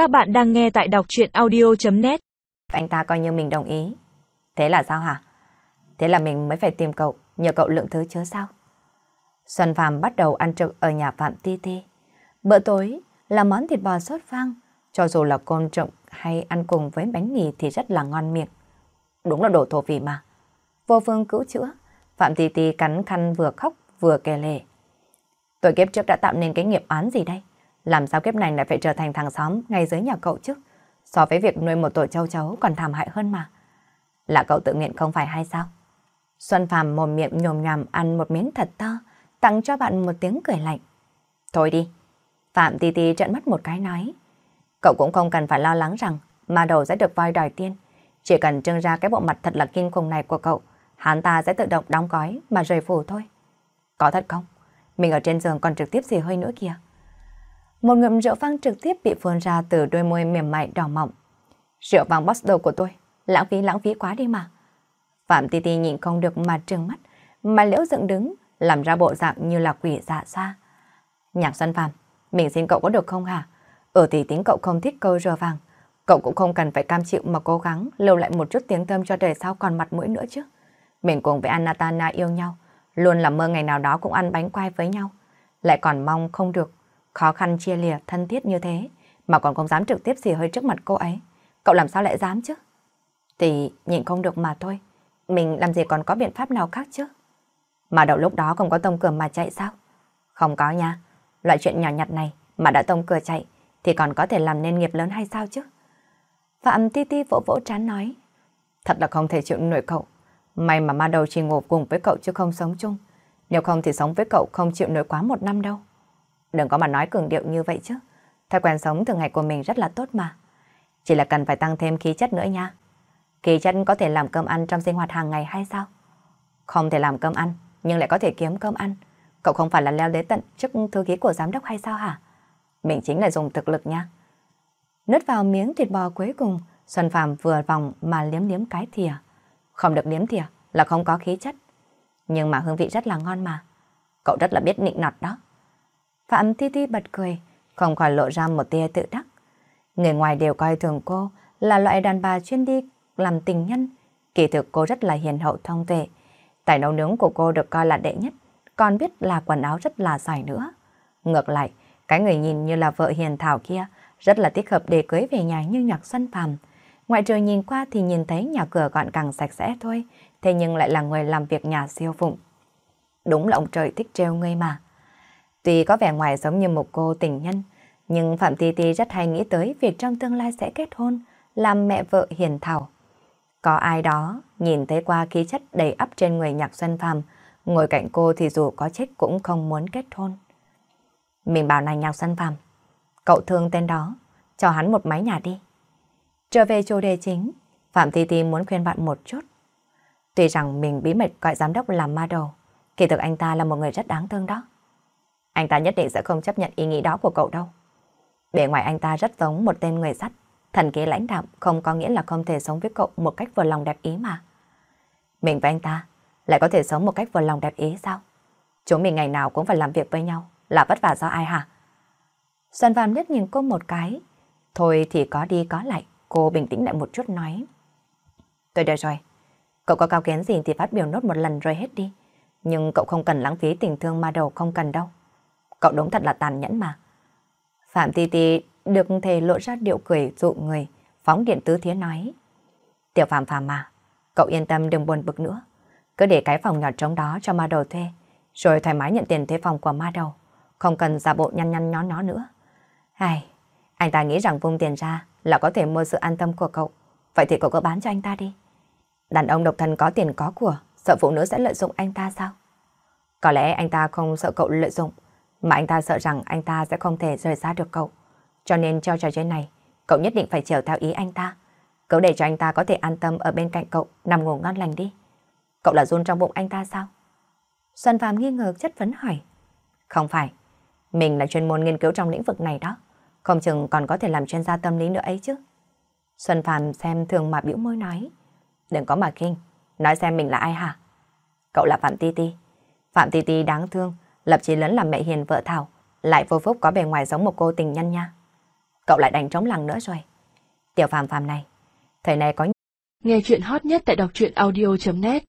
Các bạn đang nghe tại đọc chuyện audio.net Anh ta coi như mình đồng ý. Thế là sao hả? Thế là mình mới phải tìm cậu, nhờ cậu lượng thứ chứ sao? Xuân Phạm bắt đầu ăn trực ở nhà Phạm Ti Ti. Bữa tối là món thịt bò sốt vang, cho dù là côn trụng hay ăn cùng với bánh mì thì rất là ngon miệng. Đúng là đồ thổ vị mà. Vô phương cứu chữa, Phạm Ti Ti cắn khăn vừa khóc vừa kể lệ. Tội kiếp trước đã tạo nên cái nghiệp án gì đây? Làm sao kiếp này lại phải trở thành thằng xóm ngay dưới nhà cậu chứ? So với việc nuôi một tổ châu chấu còn thảm hại hơn mà. Là cậu tự nguyện không phải hay sao? Xuân Phạm mồm miệng nhồm nhòm ăn một miếng thật to, tặng cho bạn một tiếng cười lạnh. Thôi đi. Phạm Ti Ti trợn mắt một cái nói. Cậu cũng không cần phải lo lắng rằng mà đầu sẽ được voi đòi tiên. Chỉ cần trưng ra cái bộ mặt thật là kinh khủng này của cậu, hắn ta sẽ tự động đóng gói mà rời phủ thôi. Có thật không? Mình ở trên giường còn trực tiếp xì hơi nữa kìa. Một ngụm rượu vang trực tiếp bị phun ra từ đôi môi mềm mại đỏ mọng. Rượu vang bắt đầu của tôi, lãng phí lãng phí quá đi mà. Phạm Ti Ti nhịn không được mà trừng mắt, mà liễu dựng đứng, làm ra bộ dạng như là quỷ dạ xa. Nhạc Xuân Phạm, mình xin cậu có được không hả? Ở thì tính cậu không thích câu rượu vàng, cậu cũng không cần phải cam chịu mà cố gắng lưu lại một chút tiếng thơm cho đời sau còn mặt mũi nữa chứ. Mình cùng với Anatana yêu nhau, luôn là mơ ngày nào đó cũng ăn bánh quai với nhau. Lại còn mong không được, khó khăn chia lìa thân thiết như thế, mà còn không dám trực tiếp xì hơi trước mặt cô ấy. Cậu làm sao lại dám chứ? Thì nhịn không được mà thôi, mình làm gì còn có biện pháp nào khác chứ? Mà đầu lúc đó không có tông cửa mà chạy sao? Không có nha, loại chuyện nhỏ nhặt này mà đã tông cửa chạy thì còn có thể làm nên nghiệp lớn hay sao chứ? Phạm Ti Ti vỗ vỗ trán nói, thật là không thể chịu nổi cậu. May mà ma đầu chỉ ngủ cùng với cậu chứ không sống chung. Nếu không thì sống với cậu không chịu nổi quá một năm đâu. Đừng có mà nói cường điệu như vậy chứ. Thói quen sống thường ngày của mình rất là tốt mà. Chỉ là cần phải tăng thêm khí chất nữa nha. Khí chất có thể làm cơm ăn trong sinh hoạt hàng ngày hay sao? Không thể làm cơm ăn, nhưng lại có thể kiếm cơm ăn. Cậu không phải là leo đến tận chức thư ký của giám đốc hay sao hả? Mình chính là dùng thực lực nha. Nứt vào miếng thịt bò cuối cùng, Xuân Phạm vừa vòng mà liếm liếm cái thìa. Không được liếm thìa là không có khí chất. Nhưng mà hương vị rất là ngon mà. Cậu rất là biết nịnh nọt đó. Phạm Thi Thi bật cười, không khỏi lộ ra một tia tự đắc. Người ngoài đều coi thường cô là loại đàn bà chuyên đi làm tình nhân. Kỳ thực cô rất là hiền hậu thông tuệ. Tài nấu nướng của cô được coi là đệ nhất, còn biết là quần áo rất là dài nữa. Ngược lại, cái người nhìn như là vợ hiền thảo kia rất là thích hợp để cưới về nhà như nhạc xuân phàm. Ngoại trừ nhìn qua thì nhìn thấy nhà cửa gọn gàng sạch sẽ thôi, thế nhưng lại là người làm việc nhà siêu phụng. Đúng là ông trời thích trêu ngươi mà. Tuy có vẻ ngoài giống như một cô tình nhân, nhưng Phạm Ti Ti rất hay nghĩ tới việc trong tương lai sẽ kết hôn, làm mẹ vợ hiền thảo. Có ai đó nhìn thấy qua khí chất đầy ắp trên người nhạc xuân phàm, ngồi cạnh cô thì dù có chết cũng không muốn kết hôn. Mình bảo này nhạc xuân phàm, cậu thương tên đó, cho hắn một mái nhà đi. Trở về chủ đề chính, Phạm Ti Ti muốn khuyên bạn một chút. Tuy rằng mình bí mật gọi giám đốc làm ma đầu, kỳ thực anh ta là một người rất đáng thương đó. Anh ta nhất định sẽ không chấp nhận ý nghĩ đó của cậu đâu. Bề ngoài anh ta rất giống một tên người sắt, thần kế lãnh đạm không có nghĩa là không thể sống với cậu một cách vừa lòng đẹp ý mà. Mình và anh ta lại có thể sống một cách vừa lòng đẹp ý sao? Chúng mình ngày nào cũng phải làm việc với nhau, là vất vả do ai hả? Xuân Phạm liếc nhìn cô một cái. Thôi thì có đi có lại, cô bình tĩnh lại một chút nói. Tôi được rồi, cậu có cao kiến gì thì phát biểu nốt một lần rồi hết đi. Nhưng cậu không cần lãng phí tình thương ma đầu không cần đâu. Cậu đúng thật là tàn nhẫn mà. Phạm Ti Ti được thề lộ ra điệu cười dụ người, phóng điện tứ thiế nói. Tiểu Phạm Phạm mà, cậu yên tâm đừng buồn bực nữa. Cứ để cái phòng nhỏ trống đó cho ma đầu thuê, rồi thoải mái nhận tiền thuê phòng của ma đầu. Không cần giả bộ nhăn nhăn nhó nhó nữa. Ai, anh ta nghĩ rằng vung tiền ra là có thể mua sự an tâm của cậu. Vậy thì cậu cứ bán cho anh ta đi. Đàn ông độc thân có tiền có của, sợ phụ nữ sẽ lợi dụng anh ta sao? Có lẽ anh ta không sợ cậu lợi dụng, mà anh ta sợ rằng anh ta sẽ không thể rời xa được cậu. Cho nên cho trò chơi này, cậu nhất định phải chiều theo ý anh ta. Cậu để cho anh ta có thể an tâm ở bên cạnh cậu, nằm ngủ ngon lành đi. Cậu là run trong bụng anh ta sao? Xuân Phạm nghi ngờ chất vấn hỏi. Không phải, mình là chuyên môn nghiên cứu trong lĩnh vực này đó. Không chừng còn có thể làm chuyên gia tâm lý nữa ấy chứ. Xuân Phạm xem thường mà biểu môi nói. Đừng có mà kinh, nói xem mình là ai hả? Cậu là Phạm Ti Ti. Phạm Ti Ti đáng thương, lập chí lớn làm mẹ hiền vợ Thảo, lại vô phúc có bề ngoài giống một cô tình nhân nha. cậu lại đánh trống lằng nữa rồi. Tiểu phàm phàm này, thời này có Nghe chuyện hot nhất tại đọc truyện audio.net